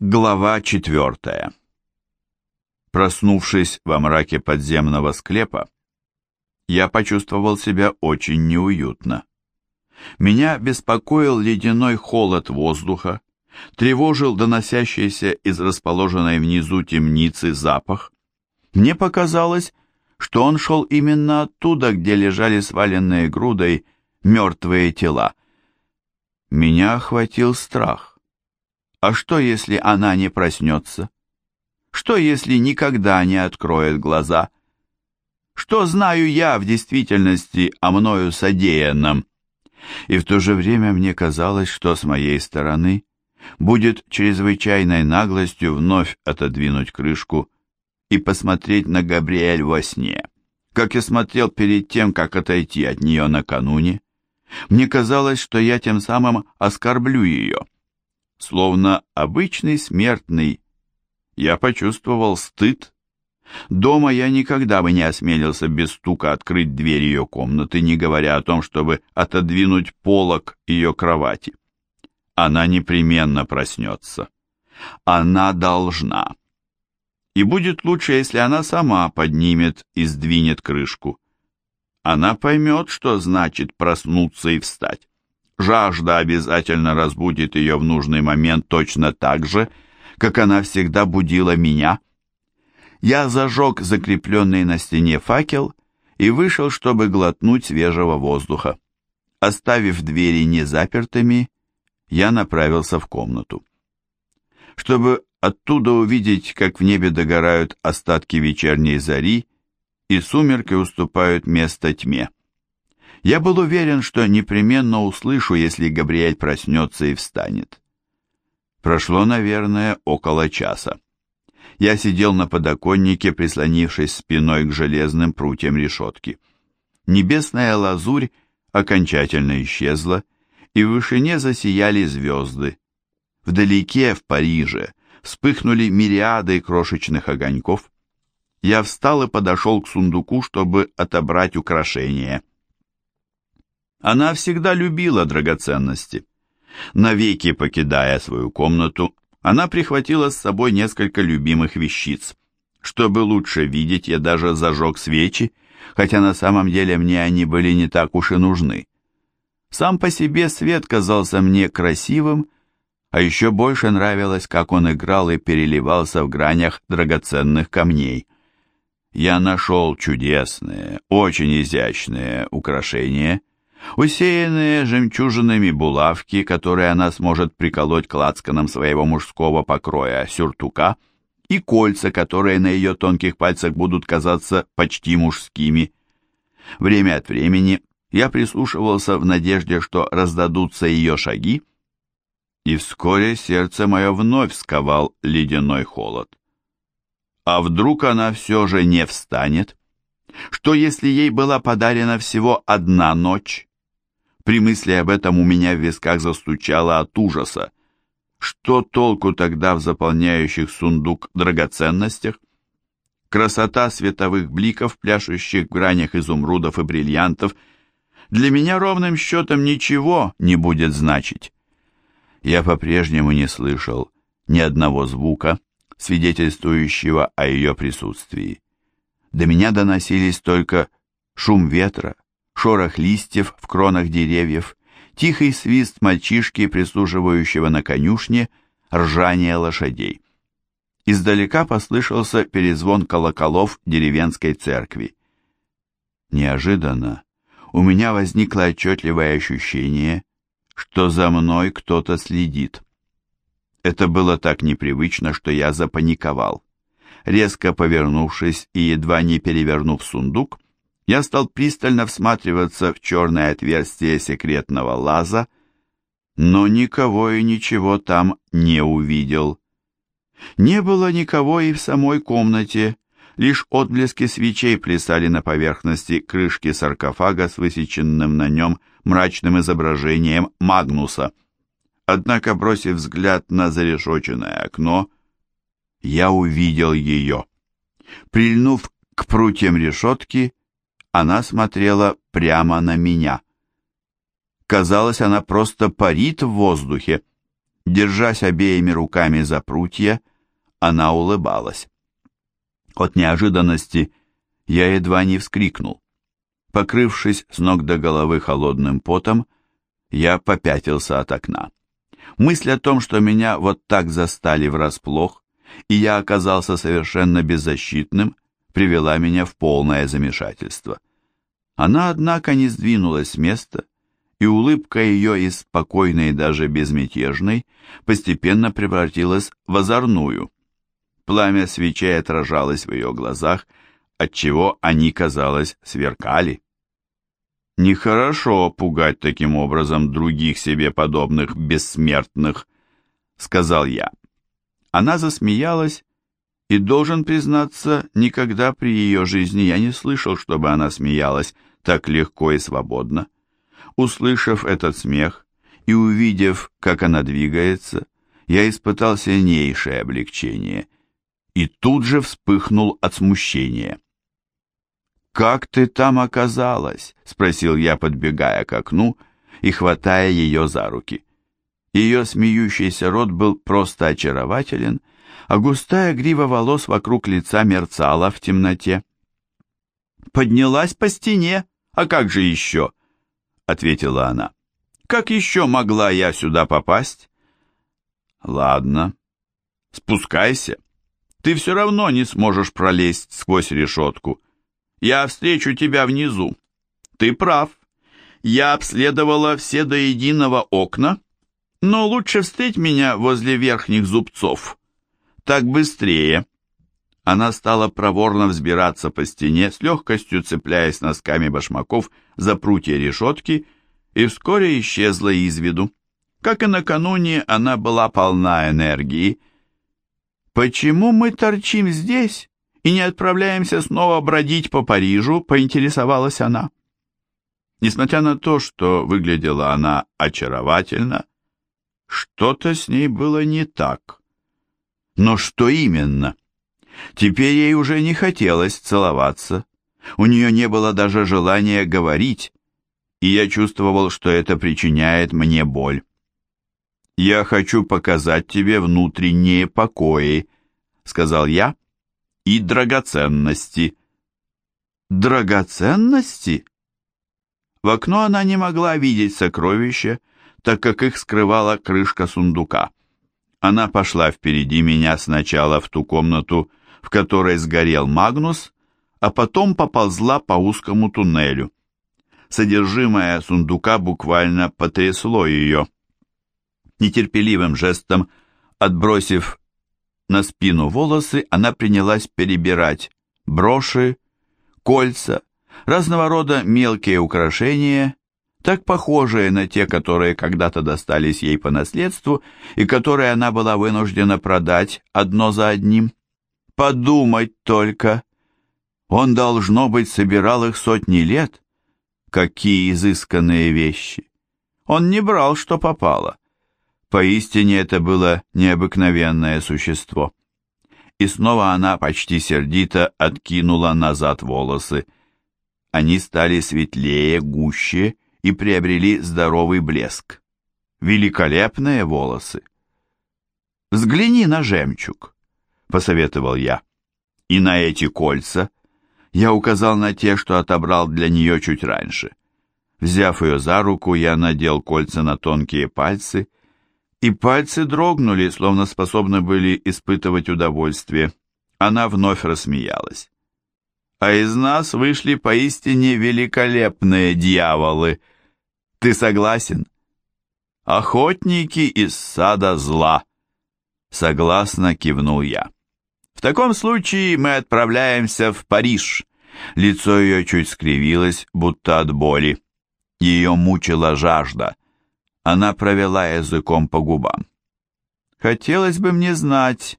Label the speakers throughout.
Speaker 1: Глава четвертая. Проснувшись во мраке подземного склепа, я почувствовал себя очень неуютно. Меня беспокоил ледяной холод воздуха, тревожил доносящийся из расположенной внизу темницы запах. Мне показалось, что он шел именно оттуда, где лежали сваленные грудой мертвые тела. Меня охватил страх. А что, если она не проснется? Что, если никогда не откроет глаза? Что знаю я в действительности о мною содеянном? И в то же время мне казалось, что с моей стороны будет чрезвычайной наглостью вновь отодвинуть крышку и посмотреть на Габриэль во сне, как я смотрел перед тем, как отойти от нее накануне. Мне казалось, что я тем самым оскорблю ее словно обычный смертный, я почувствовал стыд. Дома я никогда бы не осмелился без стука открыть дверь ее комнаты, не говоря о том, чтобы отодвинуть полок ее кровати. Она непременно проснется. Она должна. И будет лучше, если она сама поднимет и сдвинет крышку. Она поймет, что значит проснуться и встать. Жажда обязательно разбудит ее в нужный момент точно так же, как она всегда будила меня. Я зажег закрепленный на стене факел и вышел, чтобы глотнуть свежего воздуха. Оставив двери незапертыми, я направился в комнату. Чтобы оттуда увидеть, как в небе догорают остатки вечерней зари, и сумерки уступают место тьме. Я был уверен, что непременно услышу, если Габриэль проснется и встанет. Прошло, наверное, около часа. Я сидел на подоконнике, прислонившись спиной к железным прутьям решетки. Небесная лазурь окончательно исчезла, и в вышине засияли звезды. Вдалеке, в Париже, вспыхнули мириады крошечных огоньков. Я встал и подошел к сундуку, чтобы отобрать украшения. Она всегда любила драгоценности. Навеки покидая свою комнату, она прихватила с собой несколько любимых вещиц. Чтобы лучше видеть, я даже зажег свечи, хотя на самом деле мне они были не так уж и нужны. Сам по себе свет казался мне красивым, а еще больше нравилось, как он играл и переливался в гранях драгоценных камней. Я нашел чудесные, очень изящные украшения усеянные жемчужинами булавки, которые она сможет приколоть к лацканам своего мужского покроя сюртука, и кольца, которые на ее тонких пальцах будут казаться почти мужскими. Время от времени я прислушивался в надежде, что раздадутся ее шаги, и вскоре сердце мое вновь сковал ледяной холод. А вдруг она все же не встанет? Что если ей была подарена всего одна ночь? При мысли об этом у меня в висках застучало от ужаса. Что толку тогда в заполняющих сундук драгоценностях? Красота световых бликов, пляшущих в гранях изумрудов и бриллиантов, для меня ровным счетом ничего не будет значить. Я по-прежнему не слышал ни одного звука, свидетельствующего о ее присутствии. До меня доносились только шум ветра, шорох листьев в кронах деревьев, тихий свист мальчишки, прислуживающего на конюшне, ржание лошадей. Издалека послышался перезвон колоколов деревенской церкви. Неожиданно у меня возникло отчетливое ощущение, что за мной кто-то следит. Это было так непривычно, что я запаниковал. Резко повернувшись и едва не перевернув сундук, я стал пристально всматриваться в черное отверстие секретного лаза, но никого и ничего там не увидел. Не было никого и в самой комнате, лишь отблески свечей плясали на поверхности крышки саркофага с высеченным на нем мрачным изображением Магнуса. Однако, бросив взгляд на зарешоченное окно, я увидел ее. Прильнув к прутьям решетки, она смотрела прямо на меня. Казалось, она просто парит в воздухе. Держась обеими руками за прутья, она улыбалась. От неожиданности я едва не вскрикнул. Покрывшись с ног до головы холодным потом, я попятился от окна. Мысль о том, что меня вот так застали врасплох, и я оказался совершенно беззащитным, привела меня в полное замешательство. Она, однако, не сдвинулась с места, и улыбка ее из спокойной, даже безмятежной, постепенно превратилась в озорную. Пламя свечей отражалось в ее глазах, отчего они, казалось, сверкали. «Нехорошо пугать таким образом других себе подобных бессмертных», — сказал я. Она засмеялась, и, должен признаться, никогда при ее жизни я не слышал, чтобы она смеялась так легко и свободно. Услышав этот смех и увидев, как она двигается, я испытал сильнейшее облегчение и тут же вспыхнул от смущения. «Как ты там оказалась?» — спросил я, подбегая к окну и хватая ее за руки. Ее смеющийся рот был просто очарователен, а густая грива волос вокруг лица мерцала в темноте. «Поднялась по стене, а как же еще?» — ответила она. «Как еще могла я сюда попасть?» «Ладно, спускайся. Ты все равно не сможешь пролезть сквозь решетку. Я встречу тебя внизу. Ты прав. Я обследовала все до единого окна, но лучше встреть меня возле верхних зубцов. Так быстрее. Она стала проворно взбираться по стене, с легкостью цепляясь носками башмаков за прутья решетки, и вскоре исчезла из виду. Как и накануне, она была полна энергии. «Почему мы торчим здесь?» и не отправляемся снова бродить по Парижу?» — поинтересовалась она. Несмотря на то, что выглядела она очаровательно, что-то с ней было не так. Но что именно? Теперь ей уже не хотелось целоваться. У нее не было даже желания говорить, и я чувствовал, что это причиняет мне боль. «Я хочу показать тебе внутренние покои», — сказал я, — и драгоценности. Драгоценности? В окно она не могла видеть сокровища, так как их скрывала крышка сундука. Она пошла впереди меня сначала в ту комнату, в которой сгорел Магнус, а потом поползла по узкому туннелю. Содержимое сундука буквально потрясло ее. Нетерпеливым жестом, отбросив на спину волосы, она принялась перебирать броши, кольца, разного рода мелкие украшения, так похожие на те, которые когда-то достались ей по наследству и которые она была вынуждена продать одно за одним. Подумать только! Он, должно быть, собирал их сотни лет. Какие изысканные вещи! Он не брал, что попало. Поистине это было необыкновенное существо. И снова она почти сердито откинула назад волосы. Они стали светлее, гуще и приобрели здоровый блеск. Великолепные волосы. «Взгляни на жемчуг», — посоветовал я. «И на эти кольца». Я указал на те, что отобрал для нее чуть раньше. Взяв ее за руку, я надел кольца на тонкие пальцы и пальцы дрогнули, словно способны были испытывать удовольствие. Она вновь рассмеялась. А из нас вышли поистине великолепные дьяволы. Ты согласен? Охотники из сада зла. Согласно кивнул я. В таком случае мы отправляемся в Париж. Лицо ее чуть скривилось, будто от боли. Ее мучила жажда. Она провела языком по губам. Хотелось бы мне знать,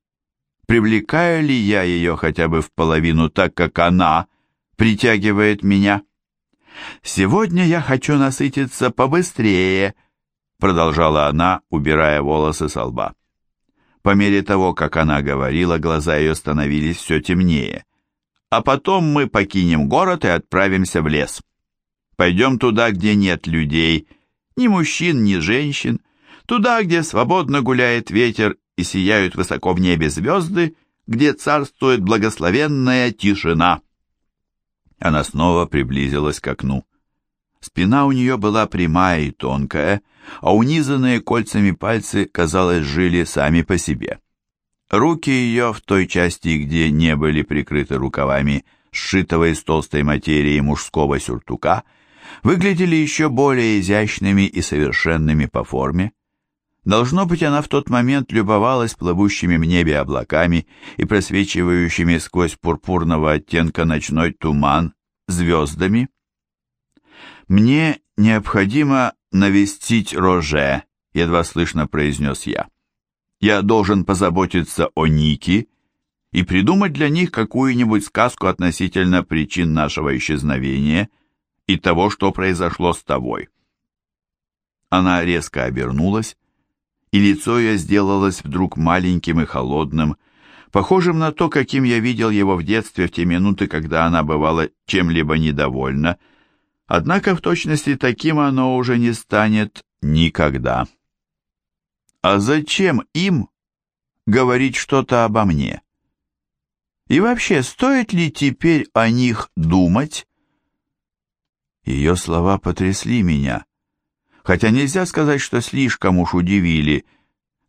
Speaker 1: привлекаю ли я ее хотя бы в половину так, как она притягивает меня. Сегодня я хочу насытиться побыстрее, продолжала она, убирая волосы со лба. По мере того, как она говорила, глаза ее становились все темнее. А потом мы покинем город и отправимся в лес. Пойдем туда, где нет людей, ни мужчин, ни женщин, туда, где свободно гуляет ветер и сияют высоко в небе звезды, где царствует благословенная тишина. Она снова приблизилась к окну. Спина у нее была прямая и тонкая, а унизанные кольцами пальцы, казалось, жили сами по себе. Руки ее в той части, где не были прикрыты рукавами, сшитого из толстой материи мужского сюртука, выглядели еще более изящными и совершенными по форме. Должно быть, она в тот момент любовалась плывущими в небе облаками и просвечивающими сквозь пурпурного оттенка ночной туман звездами. «Мне необходимо навестить Роже», — едва слышно произнес я. «Я должен позаботиться о Нике и придумать для них какую-нибудь сказку относительно причин нашего исчезновения и того, что произошло с тобой». Она резко обернулась, и лицо ее сделалось вдруг маленьким и холодным, похожим на то, каким я видел его в детстве в те минуты, когда она бывала чем-либо недовольна, однако в точности таким оно уже не станет никогда. А зачем им говорить что-то обо мне? И вообще, стоит ли теперь о них думать? Ее слова потрясли меня, хотя нельзя сказать, что слишком уж удивили.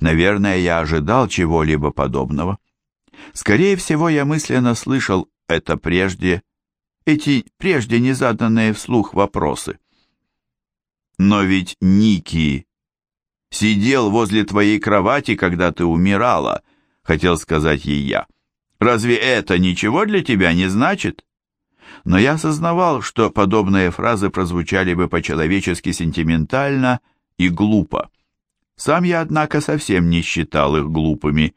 Speaker 1: Наверное, я ожидал чего-либо подобного. Скорее всего, я мысленно слышал это прежде, эти прежде не заданные вслух вопросы. Но ведь Ники сидел возле твоей кровати, когда ты умирала, хотел сказать ей я. Разве это ничего для тебя не значит? Но я осознавал, что подобные фразы прозвучали бы по-человечески сентиментально и глупо. Сам я, однако, совсем не считал их глупыми.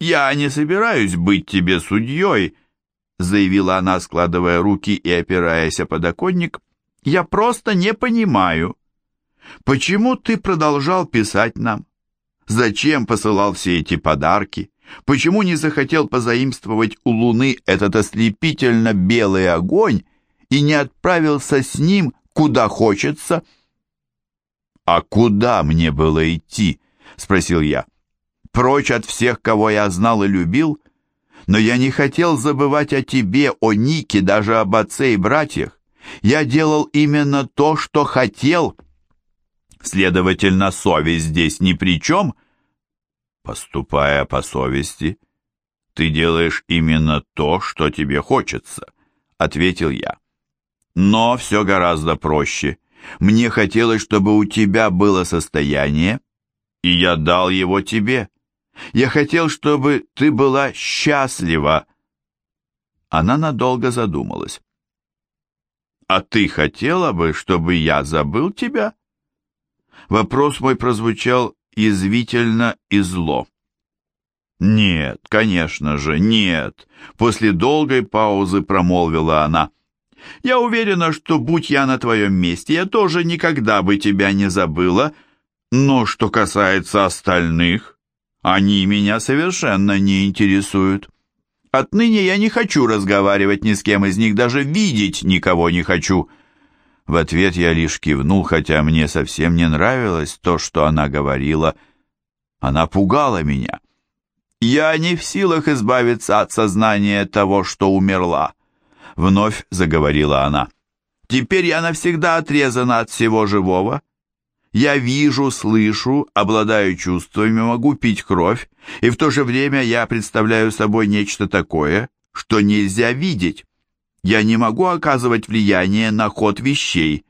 Speaker 1: «Я не собираюсь быть тебе судьей», — заявила она, складывая руки и опираясь о подоконник. «Я просто не понимаю, почему ты продолжал писать нам? Зачем посылал все эти подарки? Почему не захотел позаимствовать у Луны этот ослепительно белый огонь и не отправился с ним куда хочется?» «А куда мне было идти?» — спросил я прочь от всех, кого я знал и любил, но я не хотел забывать о тебе, о Нике, даже об отце и братьях. Я делал именно то, что хотел. Следовательно, совесть здесь ни при чем. Поступая по совести, ты делаешь именно то, что тебе хочется, ответил я. Но все гораздо проще. Мне хотелось, чтобы у тебя было состояние, и я дал его тебе. Я хотел, чтобы ты была счастлива. Она надолго задумалась. А ты хотела бы, чтобы я забыл тебя? Вопрос мой прозвучал язвительно и зло. «Нет, конечно же, нет!» После долгой паузы промолвила она. «Я уверена, что, будь я на твоем месте, я тоже никогда бы тебя не забыла. Но что касается остальных, они меня совершенно не интересуют. Отныне я не хочу разговаривать ни с кем из них, даже видеть никого не хочу». В ответ я лишь кивнул, хотя мне совсем не нравилось то, что она говорила. Она пугала меня. «Я не в силах избавиться от сознания того, что умерла», — вновь заговорила она. «Теперь я навсегда отрезана от всего живого. Я вижу, слышу, обладаю чувствами, могу пить кровь, и в то же время я представляю собой нечто такое, что нельзя видеть. Я не могу оказывать влияние на ход вещей.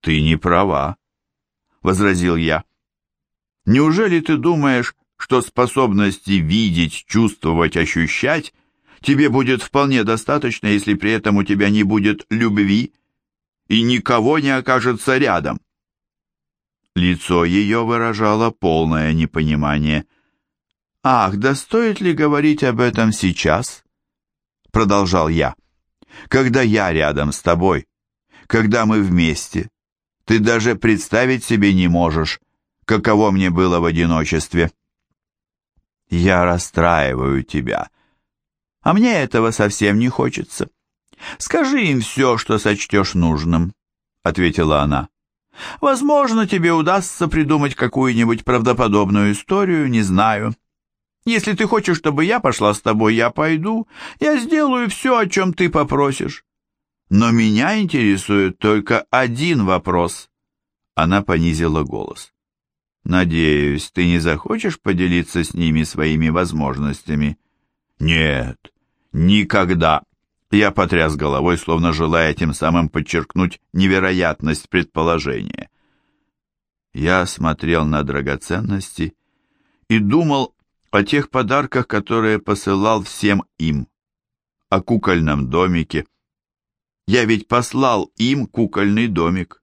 Speaker 1: Ты не права, возразил я. Неужели ты думаешь, что способности видеть, чувствовать, ощущать тебе будет вполне достаточно, если при этом у тебя не будет любви и никого не окажется рядом? Лицо ее выражало полное непонимание. «Ах, да стоит ли говорить об этом сейчас?» Продолжал я. «Когда я рядом с тобой, когда мы вместе, ты даже представить себе не можешь, каково мне было в одиночестве». «Я расстраиваю тебя, а мне этого совсем не хочется. Скажи им все, что сочтешь нужным», — ответила она. Возможно, тебе удастся придумать какую-нибудь правдоподобную историю, не знаю. Если ты хочешь, чтобы я пошла с тобой, я пойду. Я сделаю все, о чем ты попросишь. Но меня интересует только один вопрос. Она понизила голос. Надеюсь, ты не захочешь поделиться с ними своими возможностями? Нет, никогда. Я потряс головой, словно желая тем самым подчеркнуть невероятность предположения. Я смотрел на драгоценности и думал о тех подарках, которые посылал всем им, о кукольном домике. Я ведь послал им кукольный домик.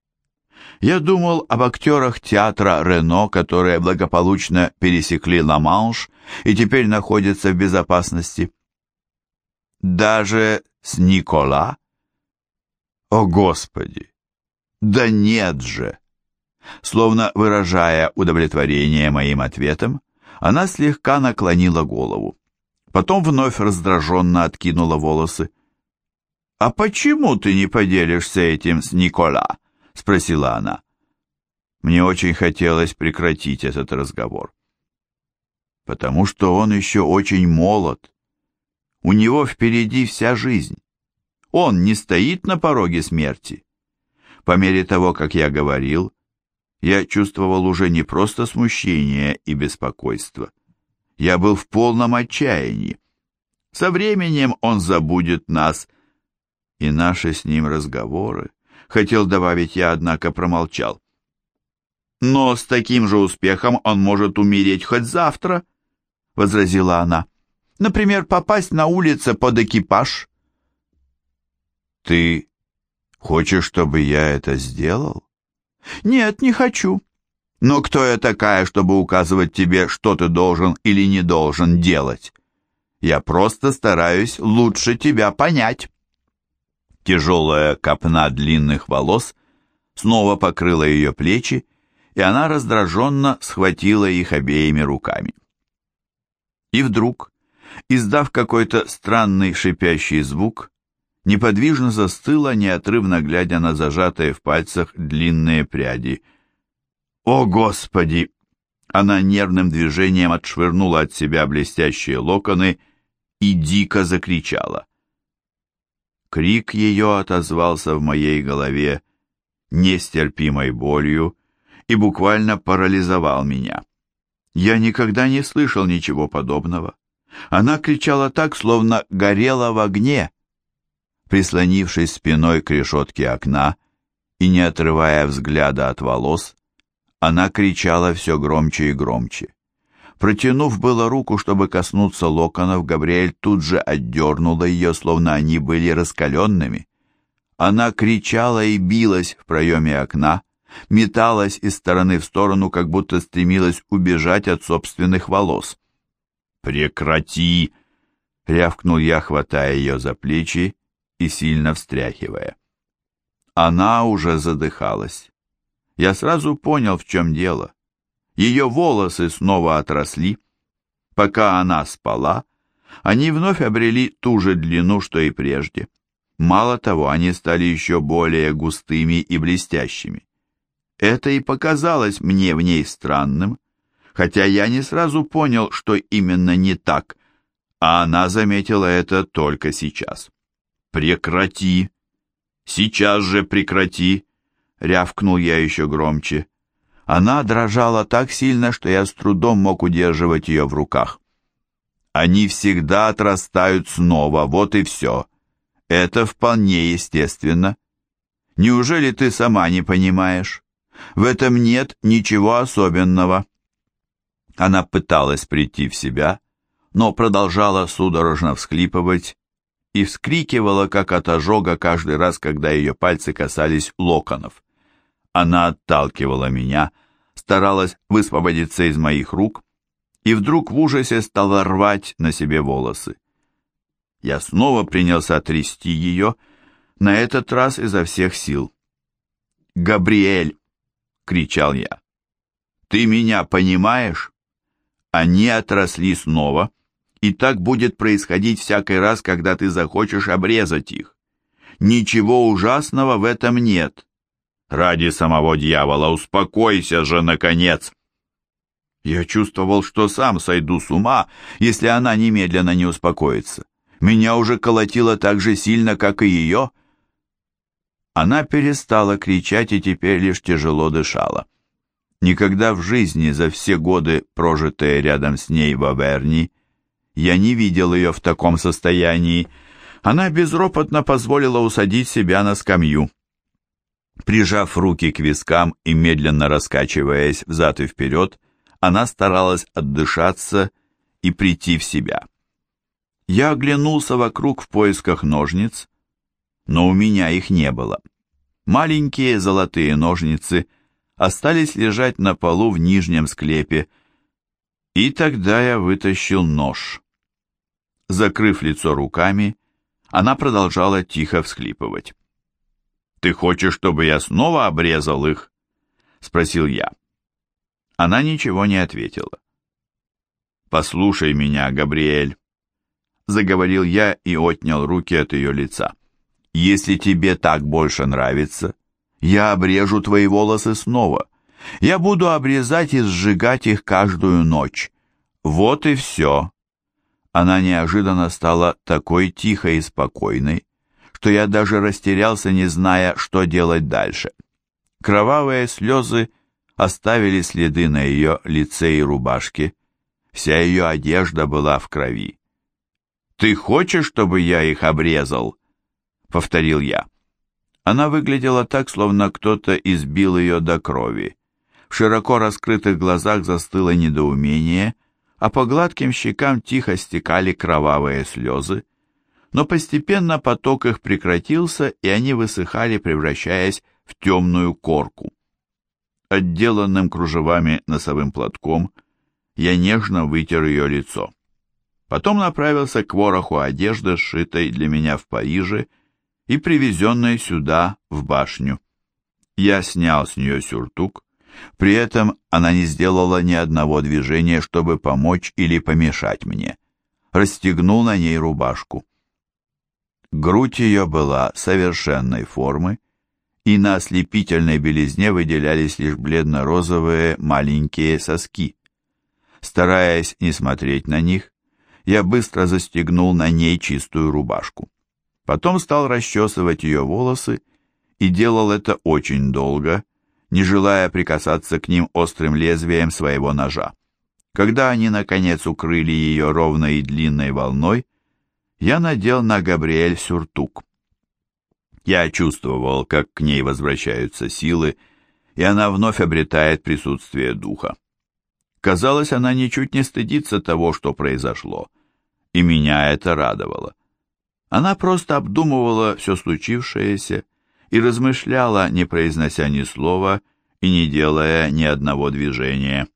Speaker 1: Я думал об актерах театра Рено, которые благополучно пересекли Ла-Манш и теперь находятся в безопасности. Даже с Никола? О, Господи! Да нет же! Словно выражая удовлетворение моим ответом, она слегка наклонила голову. Потом вновь раздраженно откинула волосы. «А почему ты не поделишься этим с Никола?» — спросила она. Мне очень хотелось прекратить этот разговор. «Потому что он еще очень молод. У него впереди вся жизнь. Он не стоит на пороге смерти. По мере того, как я говорил, я чувствовал уже не просто смущение и беспокойство. Я был в полном отчаянии. Со временем он забудет нас, и наши с ним разговоры. Хотел добавить я, однако промолчал. Но с таким же успехом он может умереть хоть завтра, возразила она. Например, попасть на улице под экипаж. Ты хочешь, чтобы я это сделал? Нет, не хочу. Но кто я такая, чтобы указывать тебе, что ты должен или не должен делать? Я просто стараюсь лучше тебя понять. Тяжелая копна длинных волос снова покрыла ее плечи, и она раздраженно схватила их обеими руками. И вдруг издав какой-то странный шипящий звук, неподвижно застыла, неотрывно глядя на зажатые в пальцах длинные пряди. «О, Господи!» Она нервным движением отшвырнула от себя блестящие локоны и дико закричала. Крик ее отозвался в моей голове нестерпимой болью и буквально парализовал меня. Я никогда не слышал ничего подобного. Она кричала так, словно горела в огне. Прислонившись спиной к решетке окна и не отрывая взгляда от волос, она кричала все громче и громче. Протянув было руку, чтобы коснуться локонов, Габриэль тут же отдернула ее, словно они были раскаленными. Она кричала и билась в проеме окна, металась из стороны в сторону, как будто стремилась убежать от собственных волос. «Прекрати!» — рявкнул я, хватая ее за плечи и сильно встряхивая. Она уже задыхалась. Я сразу понял, в чем дело. Ее волосы снова отросли. Пока она спала, они вновь обрели ту же длину, что и прежде. Мало того, они стали еще более густыми и блестящими. Это и показалось мне в ней странным, хотя я не сразу понял, что именно не так, а она заметила это только сейчас. «Прекрати! Сейчас же прекрати!» — рявкнул я еще громче. Она дрожала так сильно, что я с трудом мог удерживать ее в руках. «Они всегда отрастают снова, вот и все. Это вполне естественно. Неужели ты сама не понимаешь? В этом нет ничего особенного». Она пыталась прийти в себя, но продолжала судорожно всхлипывать и вскрикивала, как от ожога, каждый раз, когда ее пальцы касались локонов. Она отталкивала меня, старалась высвободиться из моих рук и вдруг в ужасе стала рвать на себе волосы. Я снова принялся трясти ее, на этот раз изо всех сил. «Габриэль!» — кричал я. «Ты меня понимаешь?» Они отросли снова, и так будет происходить всякий раз, когда ты захочешь обрезать их. Ничего ужасного в этом нет. Ради самого дьявола, успокойся же, наконец!» Я чувствовал, что сам сойду с ума, если она немедленно не успокоится. Меня уже колотило так же сильно, как и ее. Она перестала кричать и теперь лишь тяжело дышала. Никогда в жизни за все годы, прожитые рядом с ней в Аверни, я не видел ее в таком состоянии. Она безропотно позволила усадить себя на скамью. Прижав руки к вискам и медленно раскачиваясь взад и вперед, она старалась отдышаться и прийти в себя. Я оглянулся вокруг в поисках ножниц, но у меня их не было. Маленькие золотые ножницы остались лежать на полу в нижнем склепе, и тогда я вытащил нож. Закрыв лицо руками, она продолжала тихо всхлипывать. «Ты хочешь, чтобы я снова обрезал их?» — спросил я. Она ничего не ответила. «Послушай меня, Габриэль», — заговорил я и отнял руки от ее лица. «Если тебе так больше нравится, я обрежу твои волосы снова. Я буду обрезать и сжигать их каждую ночь. Вот и все». Она неожиданно стала такой тихой и спокойной, что я даже растерялся, не зная, что делать дальше. Кровавые слезы — оставили следы на ее лице и рубашке. Вся ее одежда была в крови. «Ты хочешь, чтобы я их обрезал?» — повторил я. Она выглядела так, словно кто-то избил ее до крови. В широко раскрытых глазах застыло недоумение, а по гладким щекам тихо стекали кровавые слезы. Но постепенно поток их прекратился, и они высыхали, превращаясь в темную корку отделанным кружевами носовым платком, я нежно вытер ее лицо. Потом направился к вороху одежды, сшитой для меня в Париже и привезенной сюда, в башню. Я снял с нее сюртук, при этом она не сделала ни одного движения, чтобы помочь или помешать мне. Расстегнул на ней рубашку. Грудь ее была совершенной формы, и на ослепительной белизне выделялись лишь бледно-розовые маленькие соски. Стараясь не смотреть на них, я быстро застегнул на ней чистую рубашку. Потом стал расчесывать ее волосы и делал это очень долго, не желая прикасаться к ним острым лезвием своего ножа. Когда они, наконец, укрыли ее ровной и длинной волной, я надел на Габриэль сюртук. Я чувствовал, как к ней возвращаются силы, и она вновь обретает присутствие духа. Казалось, она ничуть не стыдится того, что произошло, и меня это радовало. Она просто обдумывала все случившееся и размышляла, не произнося ни слова и не делая ни одного движения.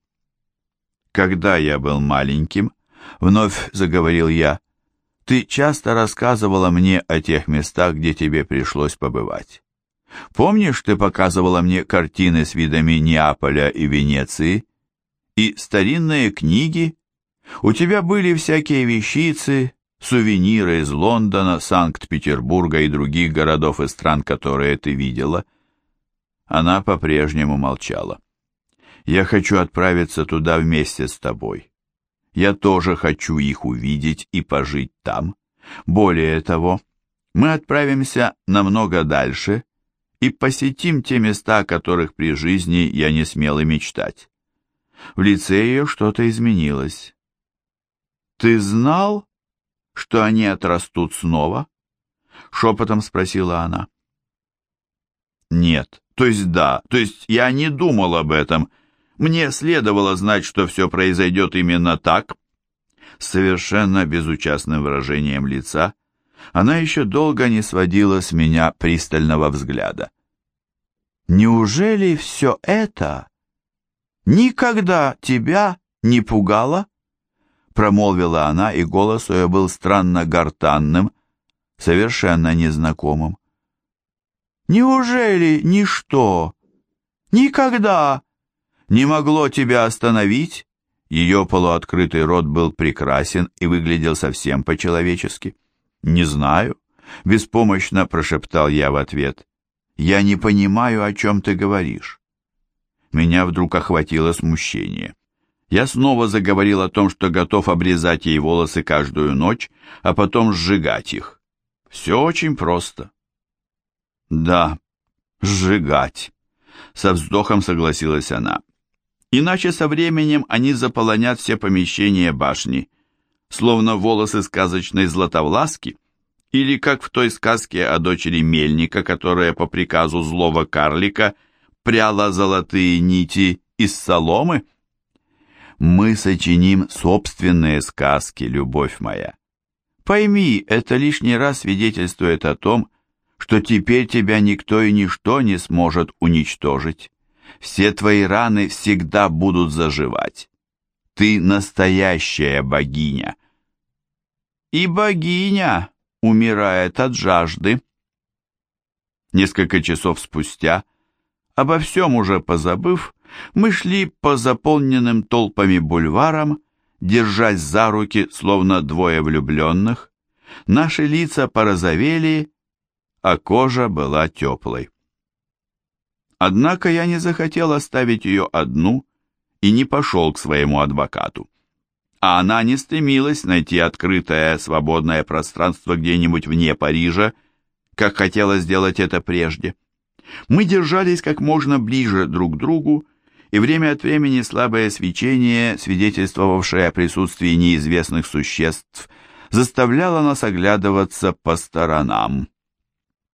Speaker 1: «Когда я был маленьким», — вновь заговорил я, ты часто рассказывала мне о тех местах, где тебе пришлось побывать. Помнишь, ты показывала мне картины с видами Неаполя и Венеции? И старинные книги? У тебя были всякие вещицы, сувениры из Лондона, Санкт-Петербурга и других городов и стран, которые ты видела?» Она по-прежнему молчала. «Я хочу отправиться туда вместе с тобой. Я тоже хочу их увидеть и пожить там. Более того, мы отправимся намного дальше и посетим те места, о которых при жизни я не смел и мечтать. В лице ее что-то изменилось. «Ты знал, что они отрастут снова?» — шепотом спросила она. «Нет, то есть да, то есть я не думал об этом», мне следовало знать, что все произойдет именно так. Совершенно безучастным выражением лица она еще долго не сводила с меня пристального взгляда. «Неужели все это никогда тебя не пугало?» Промолвила она, и голос ее был странно гортанным, совершенно незнакомым. «Неужели ничто, никогда не могло тебя остановить?» Ее полуоткрытый рот был прекрасен и выглядел совсем по-человечески. «Не знаю», — беспомощно прошептал я в ответ. «Я не понимаю, о чем ты говоришь». Меня вдруг охватило смущение. Я снова заговорил о том, что готов обрезать ей волосы каждую ночь, а потом сжигать их. Все очень просто. Да, сжигать. Со вздохом согласилась она. Иначе со временем они заполонят все помещения башни, словно волосы сказочной Златовласки, или как в той сказке о дочери Мельника, которая по приказу злого карлика пряла золотые нити из соломы. Мы сочиним собственные сказки, любовь моя. Пойми, это лишний раз свидетельствует о том, что теперь тебя никто и ничто не сможет уничтожить. Все твои раны всегда будут заживать. Ты настоящая богиня. И богиня умирает от жажды. Несколько часов спустя, обо всем уже позабыв, мы шли по заполненным толпами бульварам, держась за руки, словно двое влюбленных. Наши лица порозовели, а кожа была теплой. Однако я не захотел оставить ее одну и не пошел к своему адвокату. А она не стремилась найти открытое свободное пространство где-нибудь вне Парижа, как хотела сделать это прежде. Мы держались как можно ближе друг к другу, и время от времени слабое свечение, свидетельствовавшее о присутствии неизвестных существ, заставляло нас оглядываться по сторонам.